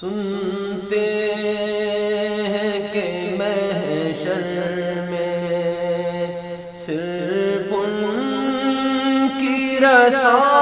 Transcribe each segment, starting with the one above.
سنتے ہیں کہ محشر میں صرف ان کی رسائی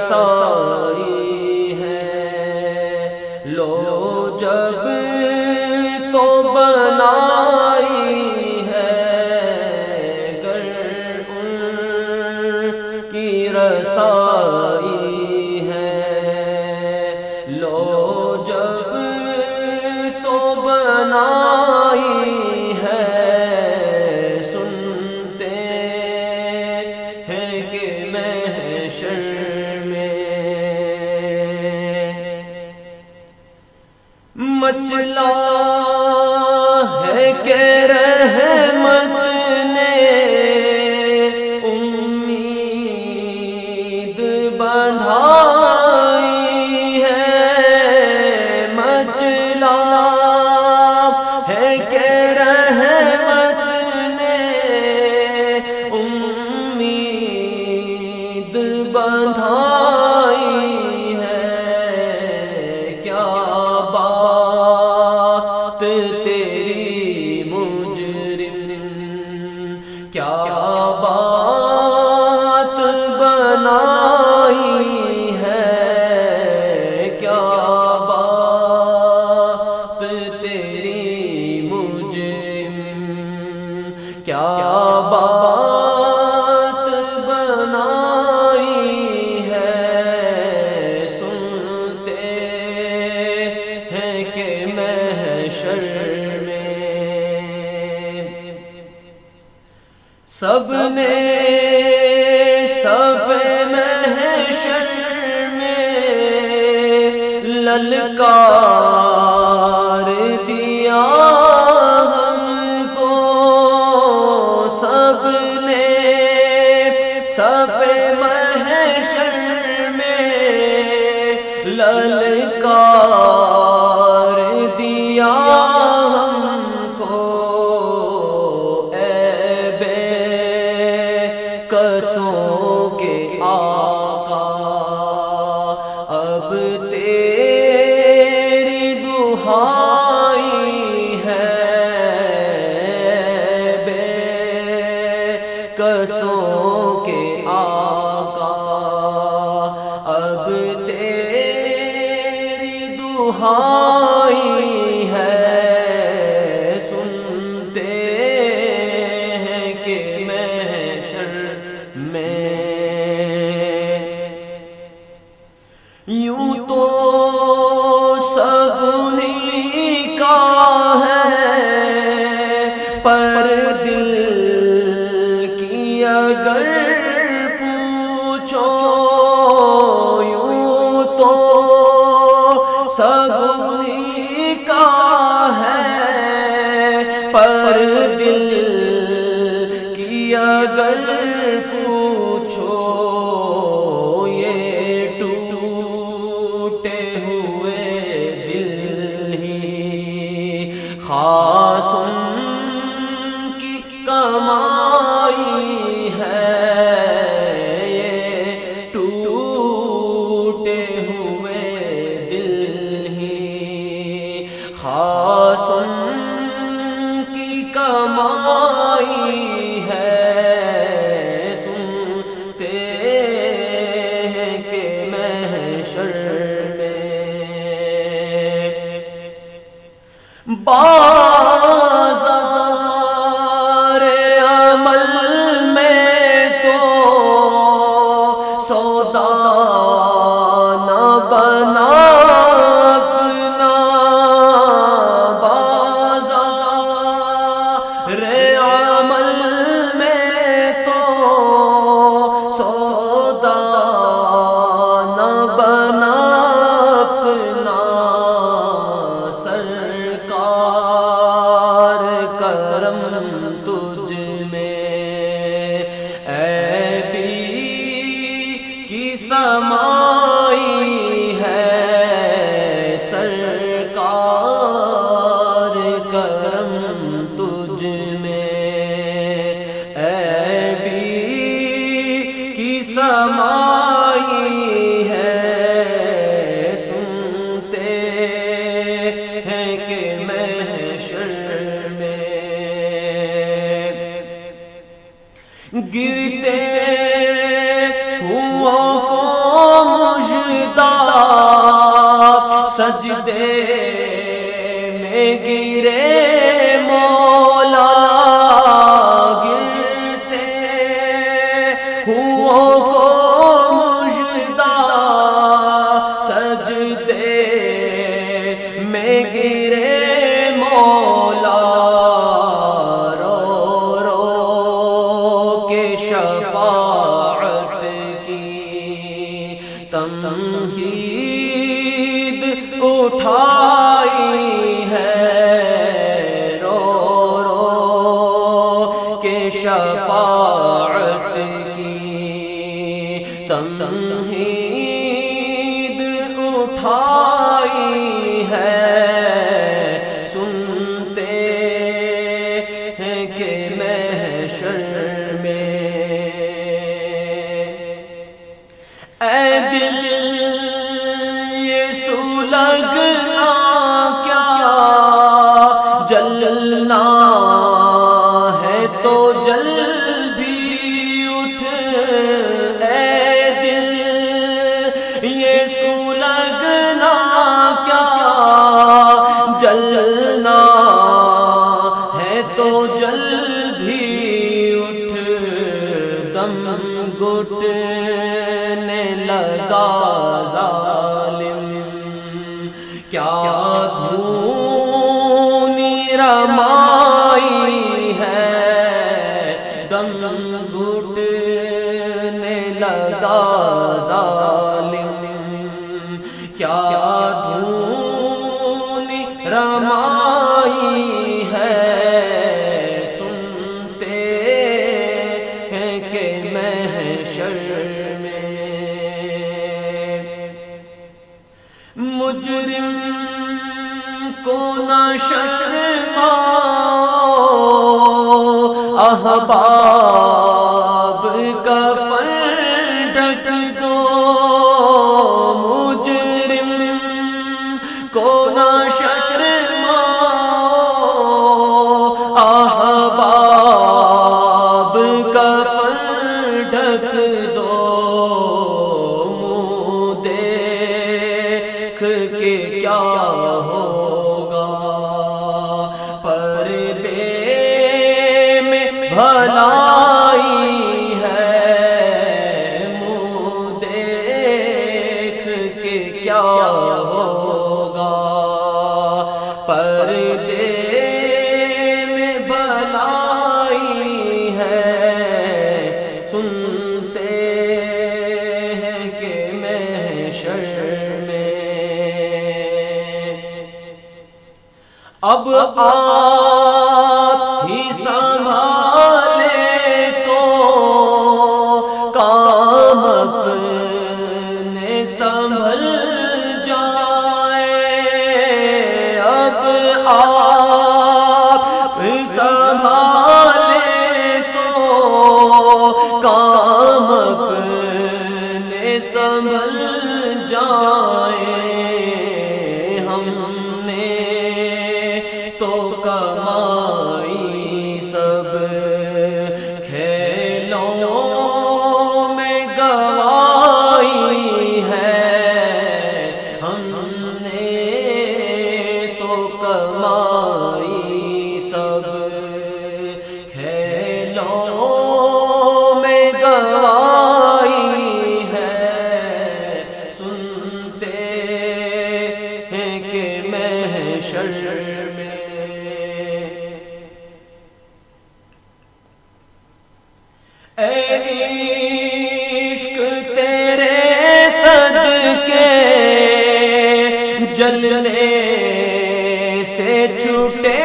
رسائی ہے۔ لو جب تو بنائی ہے گر ان کی رسائی ہے۔ لو جب کیا بات بنائی ہے؟ کیا بات تیری مجرم؟ کیا بات بنائی ہے؟ سنتے ہیں کہ محشر میں سب نے سب محشر میں للکار دیا ہم کو۔ سب نے سب محشر میں للکار کس کما سمائی ہے سرکار کرم تجھ میں۔ اے بی کی سمائی ہے، سنتے ہیں کہ میں۔ گرتے سجدے تنہید اٹھا کیا دھونی رمائی ہے؟ دم گھٹنے لگا ظالم۔ کیا دھونی رمائی ہے؟ سنتے ہیں کہ میں شر مجرم کو نہ ششما احباب ہوگا۔ پردے میں بلائی ہے۔ سنتے ہیں کہ میں۔ شش میں اب آ حشر میں اے عشق تیرے صدقے جلنے سے چھٹے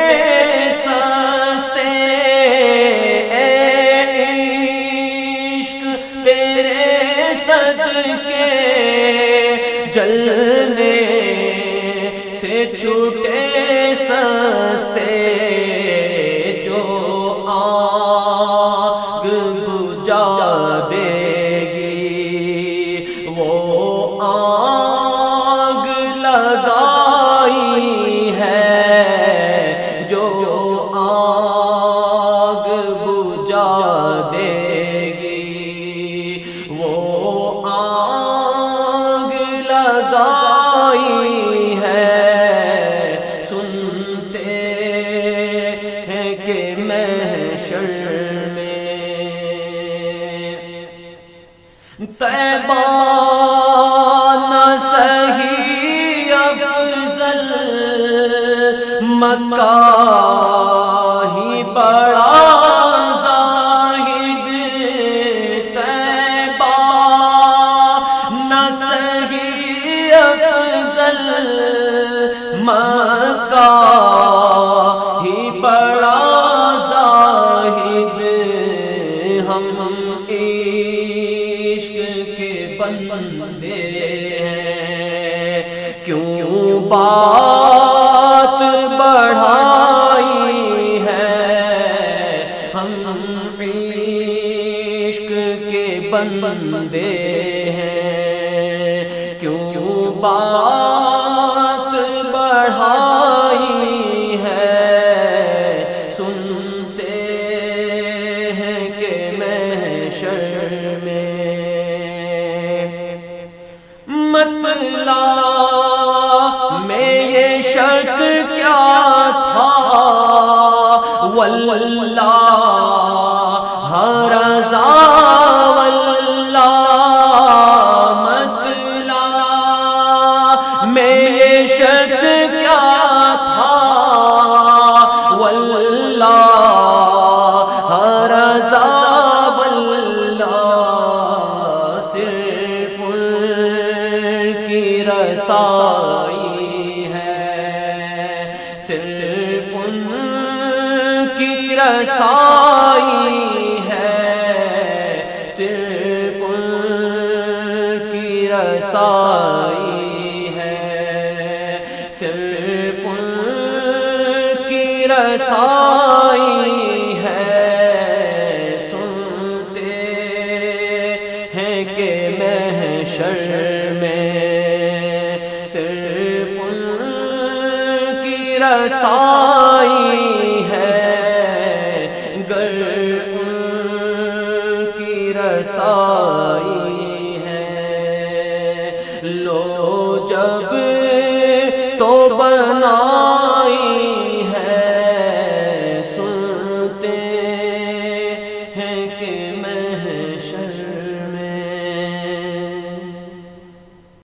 عشق تیرے صدقے جل چھوٹے سستے جو آگ بجا دے گی وہ آگ لگائی ہے جو آگ عشق کے بندے ہیں۔ کیوں بات میں شک کیا تھا؟ واللہ رضا واللہ صرف کی رسائی ہے۔ صرف کی رسائی ہے۔ صرف کی رسائی ایسا